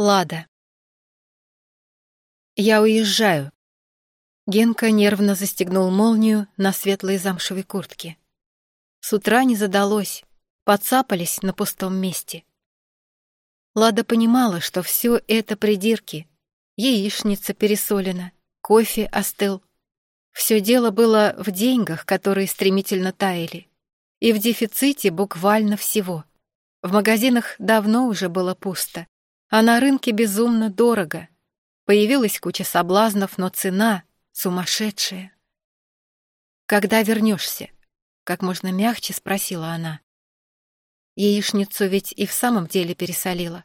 Лада. Я уезжаю. Генка нервно застегнул молнию на светлой замшевой куртке. С утра не задалось, подцапались на пустом месте. Лада понимала, что все это придирки. Яичница пересолена, кофе остыл. Все дело было в деньгах, которые стремительно таяли, и в дефиците буквально всего. В магазинах давно уже было пусто а на рынке безумно дорого. Появилась куча соблазнов, но цена сумасшедшая. «Когда вернешься?» — как можно мягче спросила она. Яичницу ведь и в самом деле пересолила.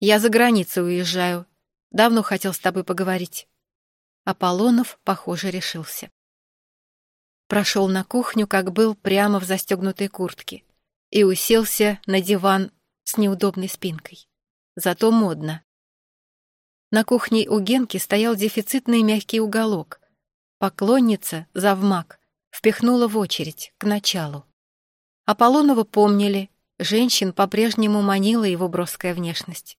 «Я за границу уезжаю. Давно хотел с тобой поговорить». Аполлонов, похоже, решился. Прошел на кухню, как был, прямо в застегнутой куртке, и уселся на диван с неудобной спинкой зато модно. На кухне у Генки стоял дефицитный мягкий уголок. Поклонница, завмак, впихнула в очередь, к началу. Аполлонова помнили, женщин по-прежнему манила его броская внешность.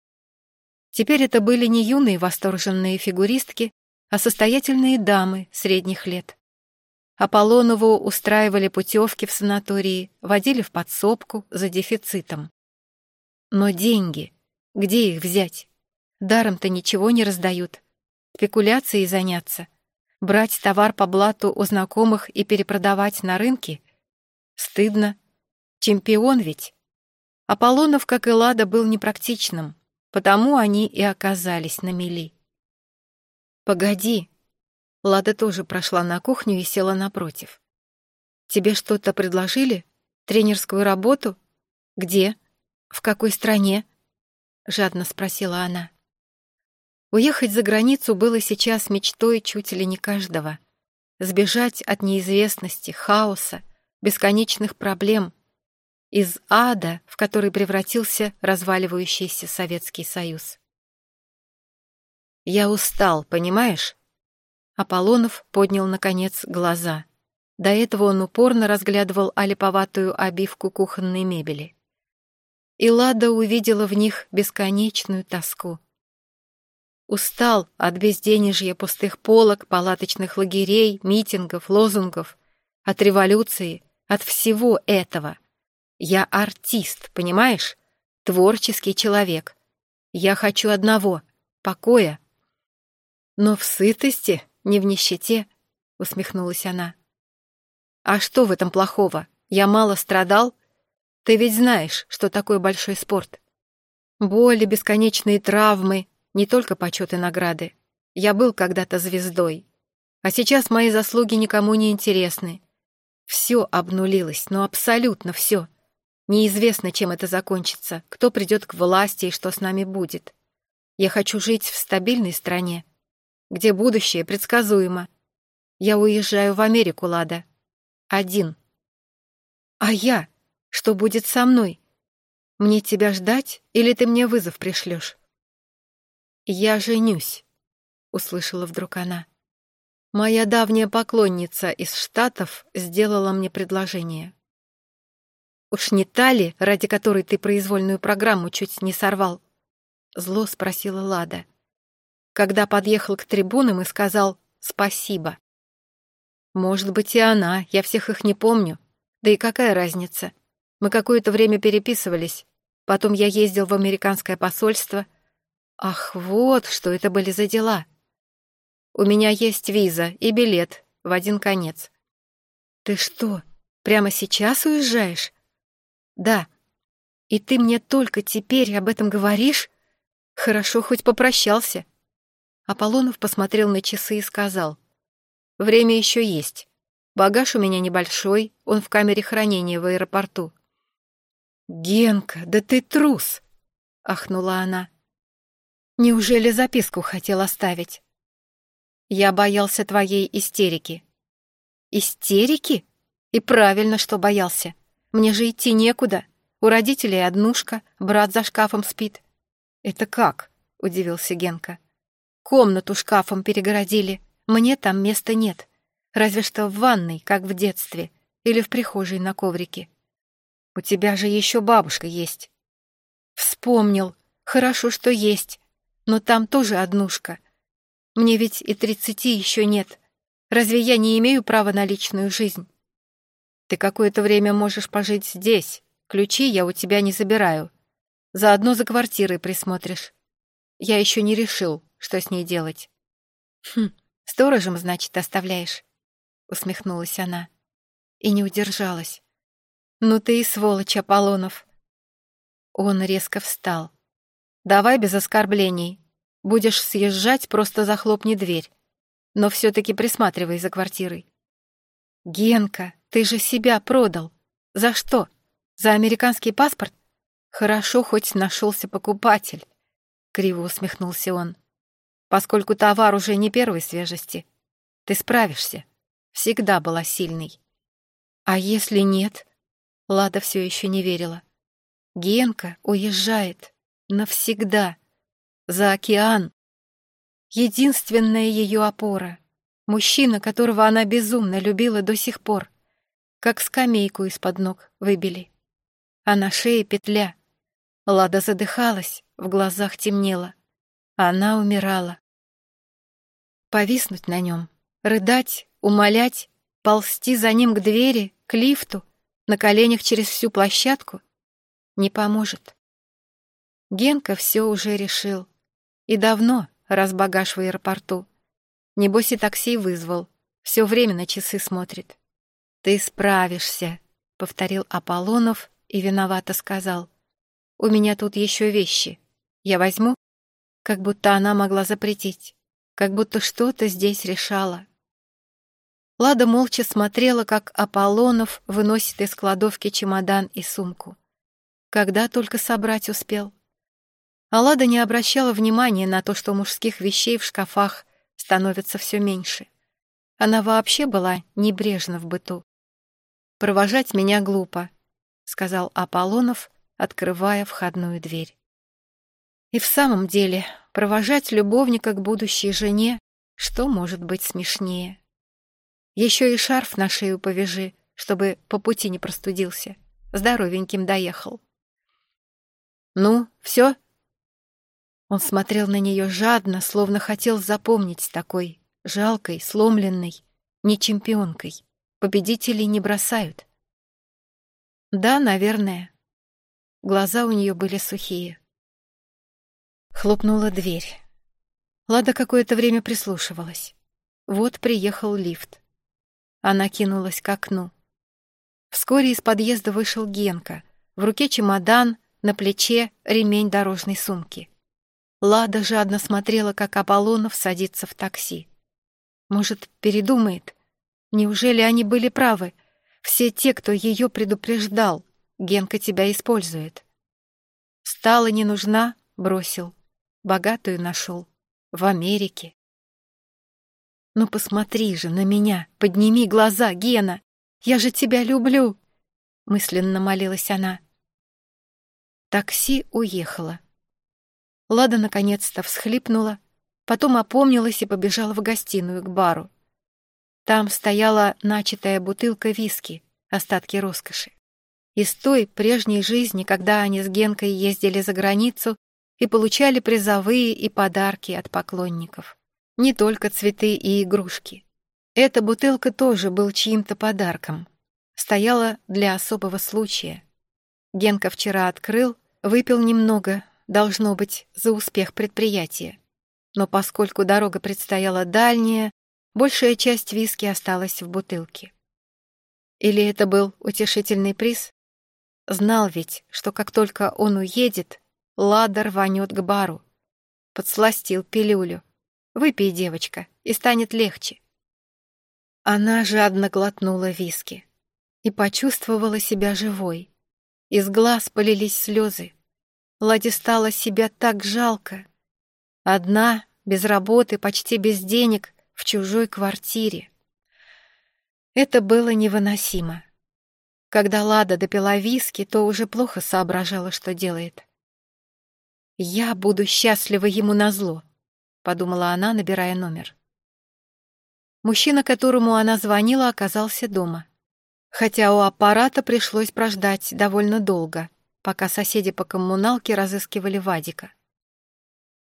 Теперь это были не юные восторженные фигуристки, а состоятельные дамы средних лет. Аполлонову устраивали путевки в санатории, водили в подсобку за дефицитом. Но деньги — где их взять? Даром-то ничего не раздают. Спекуляцией заняться. Брать товар по блату у знакомых и перепродавать на рынке? Стыдно. Чемпион ведь. Аполлонов, как и Лада, был непрактичным, потому они и оказались на мели. «Погоди». Лада тоже прошла на кухню и села напротив. «Тебе что-то предложили? Тренерскую работу? Где? В какой стране?» Жадно спросила она. Уехать за границу было сейчас мечтой чуть ли не каждого. Сбежать от неизвестности, хаоса, бесконечных проблем, из ада, в который превратился разваливающийся Советский Союз. «Я устал, понимаешь?» Аполлонов поднял, наконец, глаза. До этого он упорно разглядывал олиповатую обивку кухонной мебели и Лада увидела в них бесконечную тоску. Устал от безденежья пустых полок, палаточных лагерей, митингов, лозунгов, от революции, от всего этого. Я артист, понимаешь? Творческий человек. Я хочу одного — покоя. Но в сытости, не в нищете, — усмехнулась она. А что в этом плохого? Я мало страдал, ты ведь знаешь, что такое большой спорт. Боли, бесконечные травмы, не только почет и награды. Я был когда-то звездой. А сейчас мои заслуги никому не интересны. Все обнулилось, но абсолютно все. Неизвестно, чем это закончится, кто придет к власти и что с нами будет. Я хочу жить в стабильной стране, где будущее предсказуемо. Я уезжаю в Америку, Лада. Один. А я? Что будет со мной? Мне тебя ждать или ты мне вызов пришлешь? Я женюсь, услышала вдруг она. Моя давняя поклонница из Штатов сделала мне предложение. Уж не та ли, ради которой ты произвольную программу чуть не сорвал? Зло спросила Лада. Когда подъехал к трибунам и сказал «спасибо». Может быть, и она, я всех их не помню. Да и какая разница? Мы какое-то время переписывались. Потом я ездил в американское посольство. Ах, вот что это были за дела. У меня есть виза и билет в один конец. Ты что, прямо сейчас уезжаешь? Да. И ты мне только теперь об этом говоришь? Хорошо, хоть попрощался. Аполлонов посмотрел на часы и сказал. Время еще есть. Багаж у меня небольшой, он в камере хранения в аэропорту. «Генка, да ты трус!» — ахнула она. «Неужели записку хотел оставить?» «Я боялся твоей истерики». «Истерики? И правильно, что боялся. Мне же идти некуда. У родителей однушка, брат за шкафом спит». «Это как?» — удивился Генка. «Комнату шкафом перегородили. Мне там места нет. Разве что в ванной, как в детстве, или в прихожей на коврике. У тебя же еще бабушка есть. Вспомнил. Хорошо, что есть, но там тоже однушка. Мне ведь и тридцати еще нет. Разве я не имею права на личную жизнь? Ты какое-то время можешь пожить здесь. Ключи я у тебя не забираю. Заодно за квартирой присмотришь. Я еще не решил, что с ней делать. Хм, сторожем, значит, оставляешь? Усмехнулась она. И не удержалась. Ну ты и сволочь, Аполлонов. Он резко встал. Давай без оскорблений. Будешь съезжать, просто захлопни дверь. Но все-таки присматривай за квартирой. Генка, ты же себя продал. За что? За американский паспорт? Хорошо, хоть нашелся покупатель. Криво усмехнулся он. Поскольку товар уже не первой свежести, ты справишься. Всегда была сильной. А если нет? Лада все еще не верила. Генка уезжает. Навсегда. За океан. Единственная ее опора. Мужчина, которого она безумно любила до сих пор. Как скамейку из-под ног выбили. А на шее петля. Лада задыхалась, в глазах темнело. Она умирала. Повиснуть на нем, рыдать, умолять, ползти за ним к двери, к лифту, на коленях через всю площадку не поможет. Генка все уже решил. И давно, раз багаж в аэропорту. Небось и такси вызвал. Все время на часы смотрит. «Ты справишься», — повторил Аполлонов и виновато сказал. «У меня тут еще вещи. Я возьму?» Как будто она могла запретить. Как будто что-то здесь решала. Лада молча смотрела, как Аполлонов выносит из кладовки чемодан и сумку. Когда только собрать успел. Алада не обращала внимания на то, что мужских вещей в шкафах становится все меньше. Она вообще была небрежна в быту. «Провожать меня глупо», — сказал Аполлонов, открывая входную дверь. И в самом деле, провожать любовника к будущей жене, что может быть смешнее? Еще и шарф на шею повяжи, чтобы по пути не простудился. Здоровеньким доехал. «Ну, все?» Он смотрел на нее жадно, словно хотел запомнить такой, жалкой, сломленной, не чемпионкой. Победителей не бросают. Да, наверное. Глаза у нее были сухие. Хлопнула дверь. Лада какое-то время прислушивалась. Вот приехал лифт. Она кинулась к окну. Вскоре из подъезда вышел Генка. В руке чемодан, на плече ремень дорожной сумки. Лада жадно смотрела, как Аполлонов садится в такси. Может, передумает? Неужели они были правы? Все те, кто ее предупреждал. Генка тебя использует. Стала не нужна, бросил. Богатую нашел. В Америке. «Ну посмотри же на меня, подними глаза, Гена! Я же тебя люблю!» Мысленно молилась она. Такси уехало. Лада наконец-то всхлипнула, потом опомнилась и побежала в гостиную к бару. Там стояла начатая бутылка виски, остатки роскоши. Из той прежней жизни, когда они с Генкой ездили за границу и получали призовые и подарки от поклонников не только цветы и игрушки. Эта бутылка тоже был чьим-то подарком. Стояла для особого случая. Генка вчера открыл, выпил немного, должно быть, за успех предприятия. Но поскольку дорога предстояла дальняя, большая часть виски осталась в бутылке. Или это был утешительный приз? Знал ведь, что как только он уедет, Лада рванет к бару. Подсластил пилюлю. Выпей, девочка, и станет легче. Она жадно глотнула виски и почувствовала себя живой. Из глаз полились слезы. Ладе стало себя так жалко. Одна, без работы, почти без денег, в чужой квартире. Это было невыносимо. Когда Лада допила виски, то уже плохо соображала, что делает. «Я буду счастлива ему назло», — подумала она, набирая номер. Мужчина, которому она звонила, оказался дома. Хотя у аппарата пришлось прождать довольно долго, пока соседи по коммуналке разыскивали Вадика.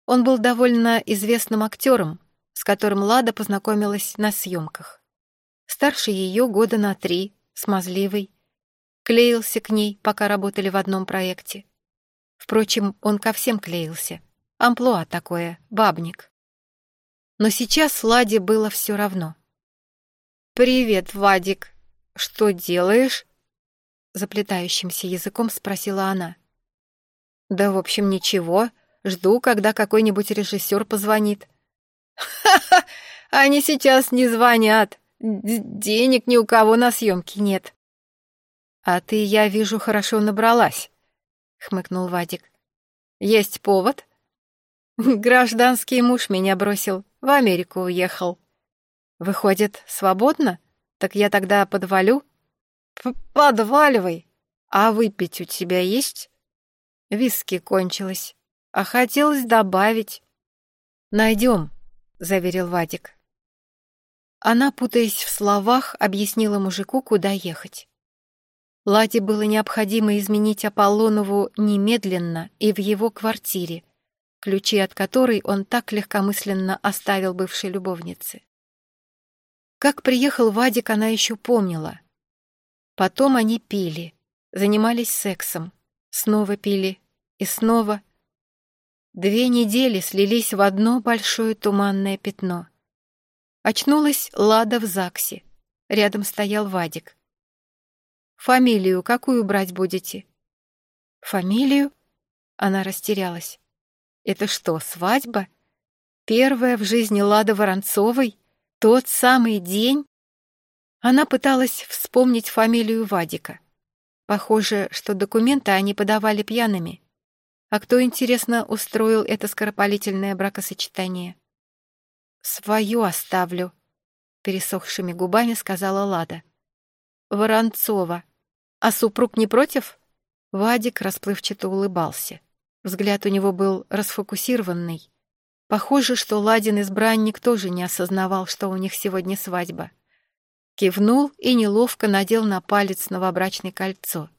Он был довольно известным актером, с которым Лада познакомилась на съемках. Старше ее года на три, смазливый. Клеился к ней, пока работали в одном проекте. Впрочем, он ко всем клеился. Амплуа такое, бабник. Но сейчас Ладе было все равно. «Привет, Вадик. Что делаешь?» Заплетающимся языком спросила она. «Да, в общем, ничего. Жду, когда какой-нибудь режиссер позвонит». «Ха-ха! Они сейчас не звонят. Д Денег ни у кого на съемки нет». «А ты, я вижу, хорошо набралась», — хмыкнул Вадик. «Есть повод?» «Гражданский муж меня бросил, в Америку уехал». «Выходит, свободно? Так я тогда подвалю?» П «Подваливай! А выпить у тебя есть?» Виски кончилось, а хотелось добавить. «Найдем», — заверил Вадик. Она, путаясь в словах, объяснила мужику, куда ехать. Ладе было необходимо изменить Аполлонову немедленно и в его квартире, ключи от которой он так легкомысленно оставил бывшей любовнице. Как приехал Вадик, она еще помнила. Потом они пили, занимались сексом, снова пили и снова. Две недели слились в одно большое туманное пятно. Очнулась Лада в ЗАГСе. Рядом стоял Вадик. «Фамилию какую брать будете?» «Фамилию?» Она растерялась. «Это что, свадьба? Первая в жизни Лады Воронцовой? Тот самый день?» Она пыталась вспомнить фамилию Вадика. Похоже, что документы они подавали пьяными. А кто, интересно, устроил это скоропалительное бракосочетание? «Свою оставлю», — пересохшими губами сказала Лада. «Воронцова. А супруг не против?» Вадик расплывчато улыбался. Взгляд у него был расфокусированный. Похоже, что Ладин избранник тоже не осознавал, что у них сегодня свадьба. Кивнул и неловко надел на палец новобрачное кольцо.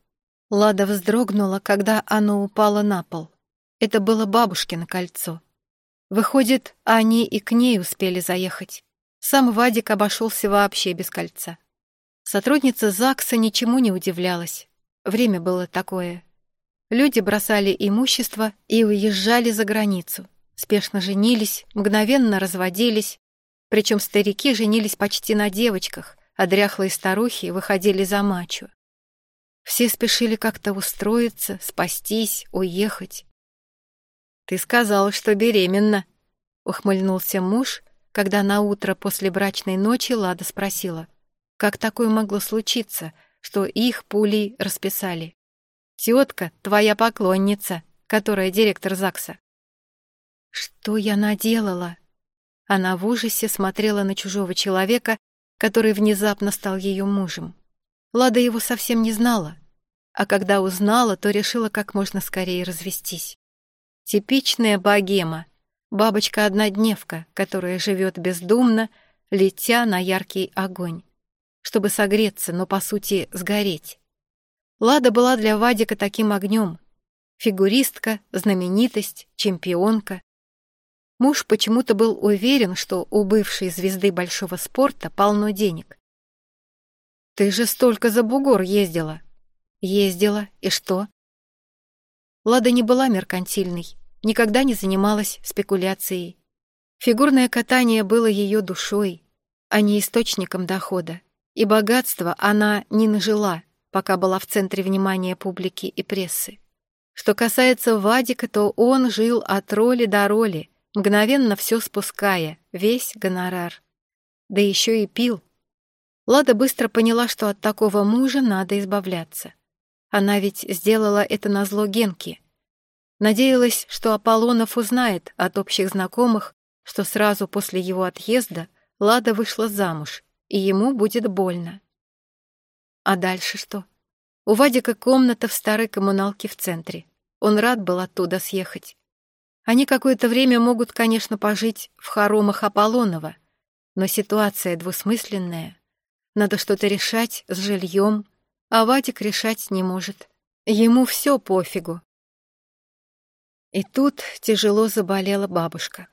Лада вздрогнула, когда оно упало на пол. Это было бабушкино кольцо. Выходит, они и к ней успели заехать. Сам Вадик обошелся вообще без кольца. Сотрудница ЗАГСа ничему не удивлялась. Время было такое. Люди бросали имущество и уезжали за границу. Спешно женились, мгновенно разводились. Причем старики женились почти на девочках, а дряхлые старухи выходили за мачо. Все спешили как-то устроиться, спастись, уехать. «Ты сказала, что беременна», — ухмыльнулся муж, когда на утро после брачной ночи Лада спросила, как такое могло случиться, что их пулей расписали. «Тетка, твоя поклонница, которая директор ЗАГСа». «Что я наделала?» Она в ужасе смотрела на чужого человека, который внезапно стал ее мужем. Лада его совсем не знала, а когда узнала, то решила как можно скорее развестись. Типичная богема, бабочка-однодневка, которая живет бездумно, летя на яркий огонь, чтобы согреться, но, по сути, сгореть. Лада была для Вадика таким огнем. Фигуристка, знаменитость, чемпионка. Муж почему-то был уверен, что у бывшей звезды большого спорта полно денег. «Ты же столько за бугор ездила!» «Ездила, и что?» Лада не была меркантильной, никогда не занималась спекуляцией. Фигурное катание было ее душой, а не источником дохода, и богатство она не нажила, пока была в центре внимания публики и прессы. Что касается Вадика, то он жил от роли до роли, мгновенно все спуская, весь гонорар. Да еще и пил. Лада быстро поняла, что от такого мужа надо избавляться. Она ведь сделала это на зло Генке. Надеялась, что Аполлонов узнает от общих знакомых, что сразу после его отъезда Лада вышла замуж, и ему будет больно. А дальше что? У Вадика комната в старой коммуналке в центре. Он рад был оттуда съехать. Они какое-то время могут, конечно, пожить в хоромах Аполлонова, но ситуация двусмысленная. Надо что-то решать с жильем, а Вадик решать не может. Ему все пофигу. И тут тяжело заболела бабушка.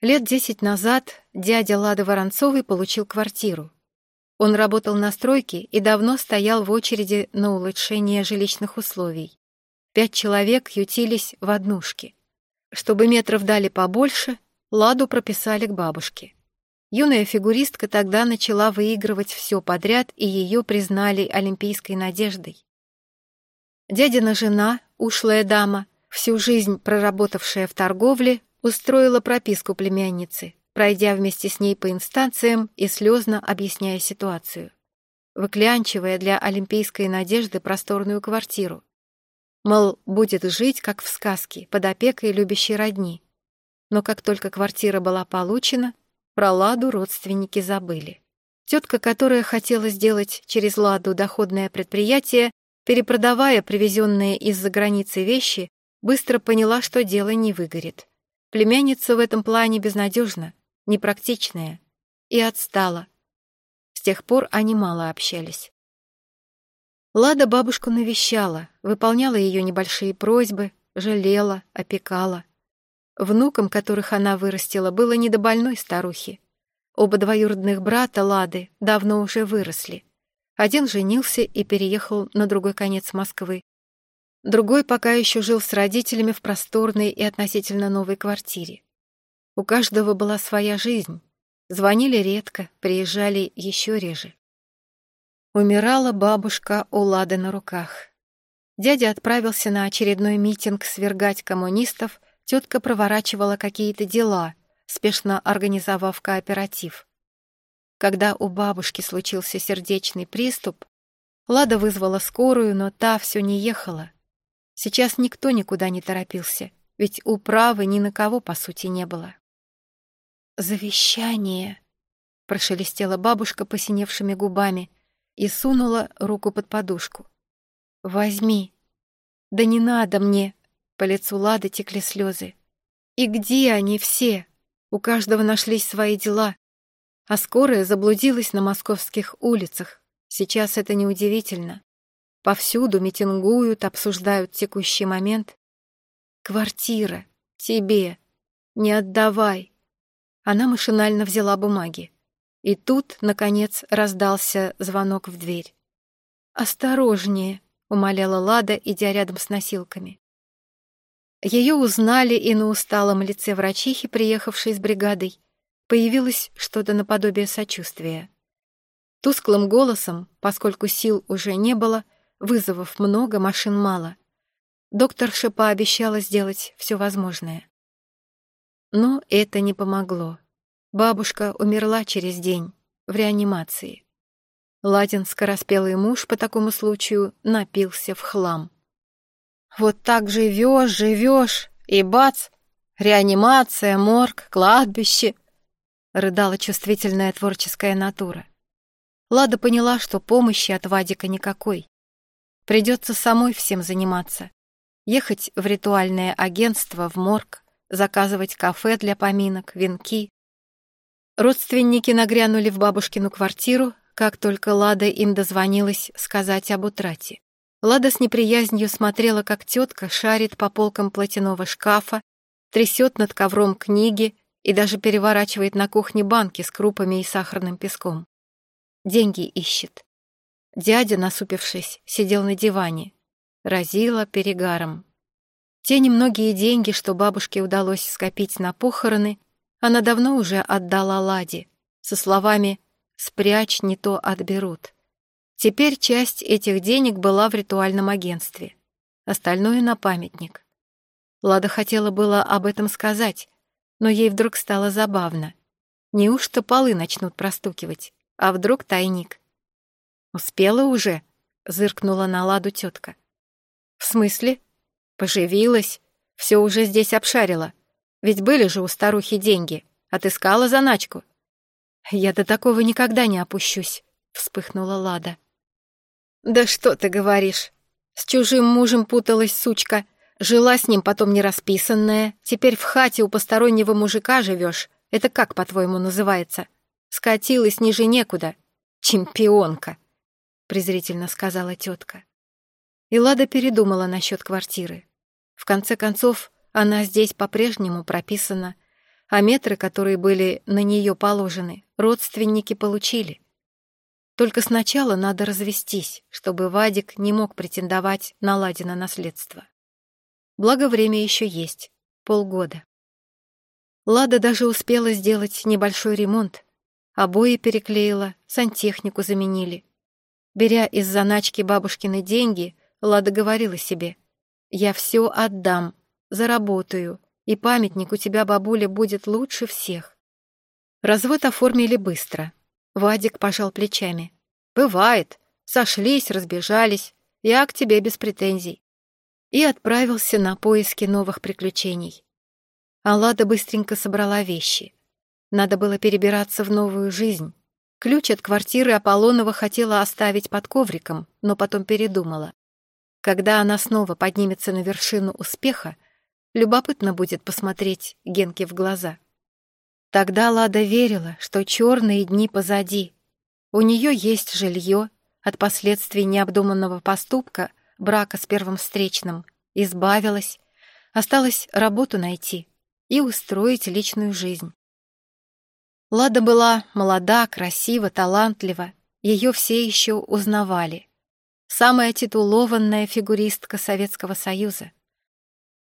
Лет десять назад дядя Лады Воронцовой получил квартиру. Он работал на стройке и давно стоял в очереди на улучшение жилищных условий. Пять человек ютились в однушке. Чтобы метров дали побольше, Ладу прописали к бабушке. Юная фигуристка тогда начала выигрывать все подряд, и ее признали олимпийской надеждой. Дядина жена, ушлая дама, всю жизнь проработавшая в торговле, устроила прописку племянницы, пройдя вместе с ней по инстанциям и слезно объясняя ситуацию, выклянчивая для олимпийской надежды просторную квартиру. Мол, будет жить, как в сказке, под опекой любящей родни. Но как только квартира была получена, про Ладу родственники забыли. Тетка, которая хотела сделать через Ладу доходное предприятие, перепродавая привезенные из-за границы вещи, быстро поняла, что дело не выгорит. Племянница в этом плане безнадежна, непрактичная, и отстала. С тех пор они мало общались. Лада бабушку навещала, выполняла ее небольшие просьбы, жалела, опекала. Внукам, которых она вырастила, было не до больной старухи. Оба двоюродных брата Лады давно уже выросли. Один женился и переехал на другой конец Москвы. Другой пока еще жил с родителями в просторной и относительно новой квартире. У каждого была своя жизнь. Звонили редко, приезжали еще реже. Умирала бабушка у Лады на руках. Дядя отправился на очередной митинг свергать коммунистов — Тетка проворачивала какие-то дела, спешно организовав кооператив. Когда у бабушки случился сердечный приступ, Лада вызвала скорую, но та все не ехала. Сейчас никто никуда не торопился, ведь управы ни на кого, по сути, не было. «Завещание!» — прошелестела бабушка посиневшими губами и сунула руку под подушку. «Возьми!» «Да не надо мне!» По лицу Лады текли слезы. И где они все? У каждого нашлись свои дела. А скорая заблудилась на московских улицах. Сейчас это неудивительно. Повсюду митингуют, обсуждают текущий момент. «Квартира. Тебе. Не отдавай». Она машинально взяла бумаги. И тут, наконец, раздался звонок в дверь. «Осторожнее», — умоляла Лада, идя рядом с носилками. Ее узнали, и на усталом лице врачихи, приехавшей с бригадой, появилось что-то наподобие сочувствия. Тусклым голосом, поскольку сил уже не было, вызовов много, машин мало, докторша пообещала сделать все возможное. Но это не помогло. Бабушка умерла через день, в реанимации. Ладин, скороспелый муж, по такому случаю напился в хлам. Вот так живешь, живешь, и бац, реанимация, морг, кладбище. Рыдала чувствительная творческая натура. Лада поняла, что помощи от Вадика никакой. Придется самой всем заниматься. Ехать в ритуальное агентство, в морг, заказывать кафе для поминок, венки. Родственники нагрянули в бабушкину квартиру, как только Лада им дозвонилась сказать об утрате. Лада с неприязнью смотрела, как тетка шарит по полкам платяного шкафа, трясет над ковром книги и даже переворачивает на кухне банки с крупами и сахарным песком. Деньги ищет. Дядя, насупившись, сидел на диване. Разила перегаром. Те немногие деньги, что бабушке удалось скопить на похороны, она давно уже отдала Ладе, со словами «спрячь, не то отберут». Теперь часть этих денег была в ритуальном агентстве, остальное на памятник. Лада хотела было об этом сказать, но ей вдруг стало забавно. Неужто полы начнут простукивать, а вдруг тайник? «Успела уже?» — зыркнула на Ладу тетка. «В смысле?» «Поживилась, все уже здесь обшарила. Ведь были же у старухи деньги, отыскала заначку». «Я до такого никогда не опущусь», — вспыхнула Лада. «Да что ты говоришь? С чужим мужем путалась сучка. Жила с ним потом нерасписанная. Теперь в хате у постороннего мужика живешь. Это как, по-твоему, называется? Скатилась ниже некуда. Чемпионка!» презрительно сказала тетка. И Лада передумала насчет квартиры. В конце концов, она здесь по-прежнему прописана, а метры, которые были на нее положены, родственники получили. Только сначала надо развестись, чтобы Вадик не мог претендовать на Ладина наследство. Благо время еще есть, полгода. Лада даже успела сделать небольшой ремонт. Обои переклеила, сантехнику заменили. Беря из заначки бабушкины деньги, Лада говорила себе, «Я все отдам, заработаю, и памятник у тебя, бабуля, будет лучше всех». Развод оформили быстро. Вадик пожал плечами. «Бывает. Сошлись, разбежались. Я к тебе без претензий». И отправился на поиски новых приключений. Аллада быстренько собрала вещи. Надо было перебираться в новую жизнь. Ключ от квартиры Аполлонова хотела оставить под ковриком, но потом передумала. Когда она снова поднимется на вершину успеха, любопытно будет посмотреть Генке в глаза. Тогда Лада верила, что черные дни позади. У нее есть жилье, от последствий необдуманного поступка, брака с первым встречным, избавилась, осталось работу найти и устроить личную жизнь. Лада была молода, красива, талантлива, ее все еще узнавали. Самая титулованная фигуристка Советского Союза.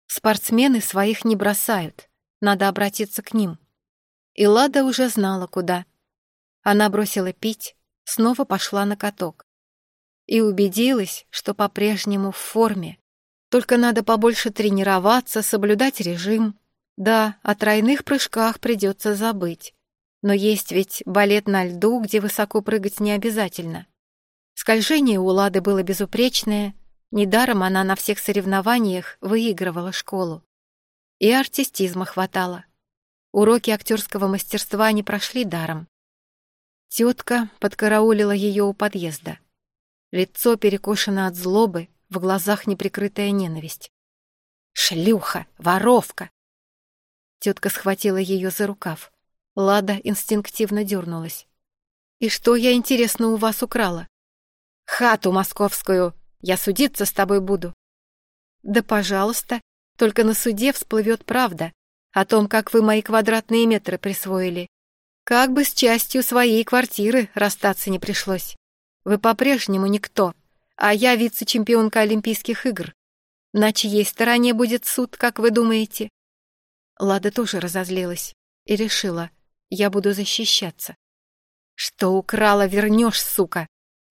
Спортсмены своих не бросают, надо обратиться к ним. И Лада уже знала, куда. Она бросила пить, снова пошла на каток. И убедилась, что по-прежнему в форме. Только надо побольше тренироваться, соблюдать режим, да, о тройных прыжках придется забыть. Но есть ведь балет на льду, где высоко прыгать не обязательно. Скольжение у Лады было безупречное, недаром она на всех соревнованиях выигрывала школу. И артистизма хватало. Уроки актерского мастерства не прошли даром. Тетка подкараулила ее у подъезда. Лицо перекошено от злобы, в глазах неприкрытая ненависть. «Шлюха! Воровка! Тетка схватила ее за рукав. Лада инстинктивно дернулась. «И что я, интересно, у вас украла?» «Хату московскую! Я судиться с тобой буду!» «Да, пожалуйста, только на суде всплывет правда о том, как вы мои квадратные метры присвоили. Как бы с частью своей квартиры расстаться не пришлось. Вы по-прежнему никто, а я вице-чемпионка Олимпийских игр. На чьей стороне будет суд, как вы думаете? Лада тоже разозлилась и решила, я буду защищаться. «Что украла, вернешь, сука!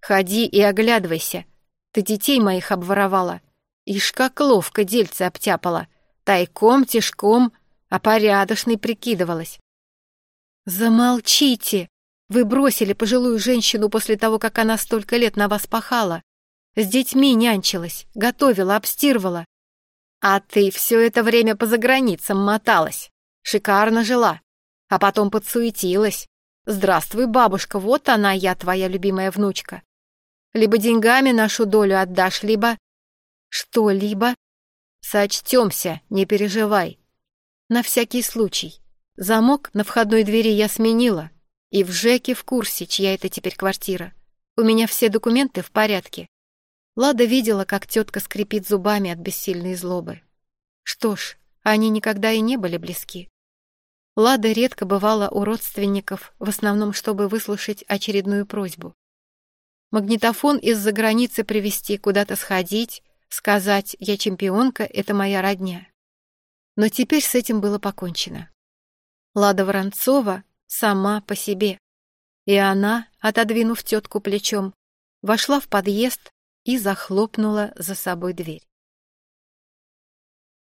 Ходи и оглядывайся! Ты детей моих обворовала! Ишь, как ловко дельце обтяпала! Тайком, тишком, а порядочной прикидывалась!» «Замолчите! Вы бросили пожилую женщину после того, как она столько лет на вас пахала. С детьми нянчилась, готовила, обстирывала. А ты все это время по заграницам моталась. Шикарно жила. А потом подсуетилась. Здравствуй, бабушка, вот она я, твоя любимая внучка. Либо деньгами нашу долю отдашь, либо... Что-либо? Сочтемся, не переживай. На всякий случай. Замок на входной двери я сменила. И в ЖЭКе в курсе, чья это теперь квартира. У меня все документы в порядке. Лада видела, как тетка скрипит зубами от бессильной злобы. Что ж, они никогда и не были близки. Лада редко бывала у родственников, в основном, чтобы выслушать очередную просьбу. Магнитофон из-за границы привезти, куда-то сходить, сказать «я чемпионка, это моя родня». Но теперь с этим было покончено. Лада Воронцова сама по себе. И она, отодвинув тетку плечом, вошла в подъезд, и захлопнула за собой дверь.